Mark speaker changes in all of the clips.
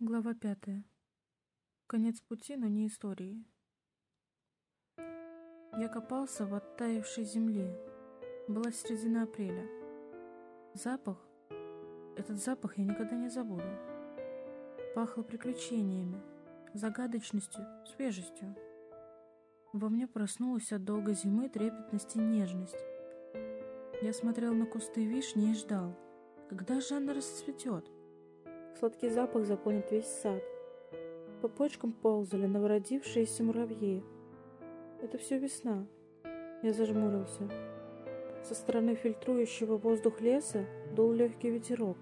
Speaker 1: Глава пятая. Конец пути, но не истории. Я копался в оттаившей земле. Была середина апреля. Запах, этот запах я никогда не забуду. Пахло приключениями, загадочностью, свежестью. Во мне проснулась от долгой зимы трепетность и нежность. Я смотрел на кусты вишни и ждал, когда же она расцветет. Сладкий запах заполнит весь сад. По почкам ползали новородившиеся муравьи. Это все весна. Я зажмурился. Со стороны фильтрующего воздух леса дул легкий ветерок,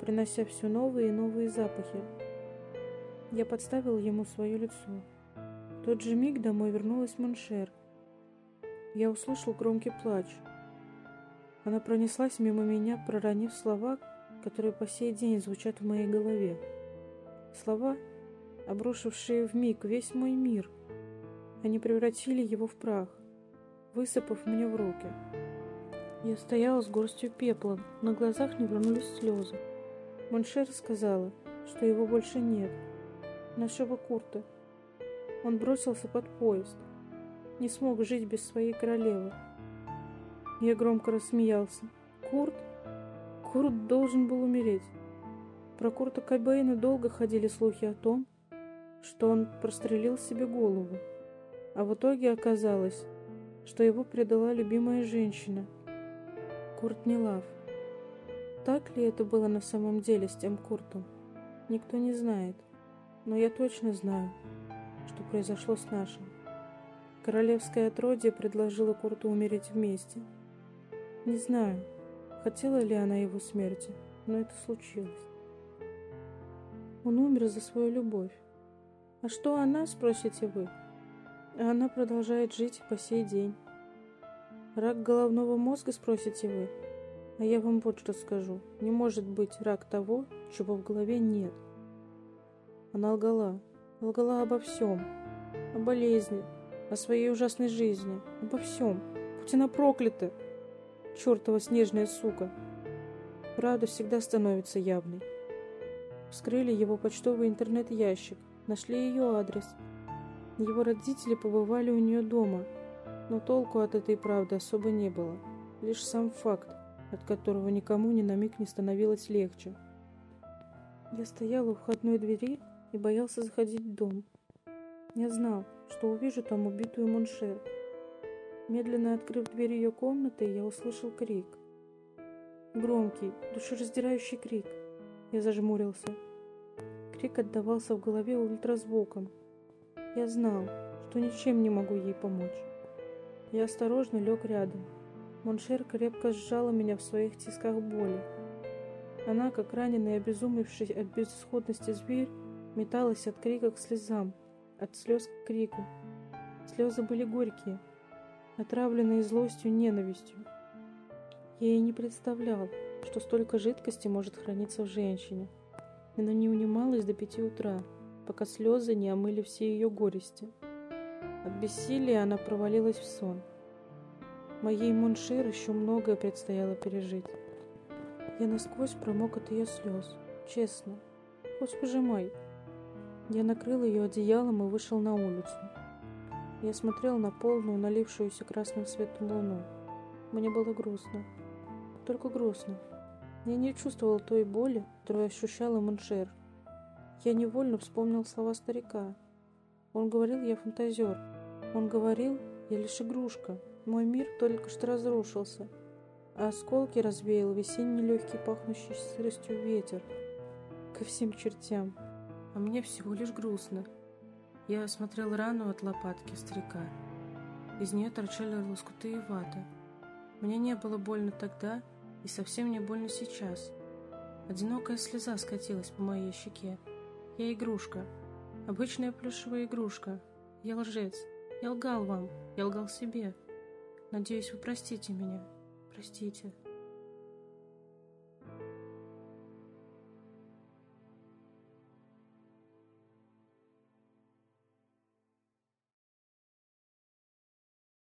Speaker 1: принося все новые и новые запахи. Я подставил ему свое лицо. В тот же миг домой вернулась Моншер. Я услышал громкий плач. Она пронеслась мимо меня, проронив слова, которые по сей день звучат в моей голове. Слова, обрушившие в миг весь мой мир. Они превратили его в прах, высыпав мне в руки. Я стоял с горстью пепла, на глазах навернулись слезы. Моншер сказала, что его больше нет. Нашего Курта. Он бросился под поезд. Не смог жить без своей королевы. Я громко рассмеялся. Курт? Курт должен был умереть. Про Курта Кобейна долго ходили слухи о том, что он прострелил себе голову. А в итоге оказалось, что его предала любимая женщина. Курт не лав. Так ли это было на самом деле с тем Куртом? Никто не знает. Но я точно знаю, что произошло с нашим. Королевское отродье предложило Курту умереть вместе. Не знаю, хотела ли она его смерти, но это случилось. Он умер за свою любовь. А что она, спросите вы? А она продолжает жить по сей день. Рак головного мозга, спросите вы? А я вам вот что скажу. Не может быть рак того, чего в голове нет. Она лгала. Лгала обо всем. О болезни, о своей ужасной жизни, обо всем. Она проклята, чертова снежная сука. Правда всегда становится явной. Вскрыли его почтовый интернет-ящик, нашли ее адрес. Его родители побывали у нее дома, но толку от этой правды особо не было. Лишь сам факт, от которого никому ни на миг не становилось легче. Я стоял у входной двери и боялся заходить в дом. Я знал, что увижу там убитую Моншер. Медленно открыв дверь ее комнаты, я услышал крик. Громкий, душераздирающий крик. Я зажмурился. Крик отдавался в голове ультразвуком. Я знал, что ничем не могу ей помочь. Я осторожно лег рядом. Моншер крепко сжала меня в своих тисках боли. Она, как раненый, обезумевший от безысходности зверь, металась от крика к слезам, от слез к крику. Слезы были горькие, отравленные злостью и ненавистью. Я и не представлял, что столько жидкости может храниться в женщине. Она не унималась до пяти утра, пока слезы не омыли все ее горести. От бессилия она провалилась в сон. Моей Моншир еще многое предстояло пережить. Я насквозь промок от ее слез. Честно. Хоть пожимай. Я накрыл ее одеялом и вышел на улицу. Я смотрел на полную, налившуюся красным светом луну. Мне было грустно. Только грустно. Я не чувствовал той боли, которую ощущала Моншер. Я невольно вспомнил слова старика. Он говорил, я фантазер. Он говорил, я лишь игрушка. Мой мир только что разрушился, а осколки развеял весенний легкий пахнущий сыростью ветер. Ко всем чертям а мне всего лишь грустно. Я осмотрел рану от лопатки старика. Из нее торчали лоскуты и вата. Мне не было больно тогда и совсем не больно сейчас. Одинокая слеза скатилась по моей щеке. Я игрушка. Обычная плюшевая игрушка. Я лжец. Я лгал вам. Я лгал себе. Надеюсь, вы простите меня. Простите.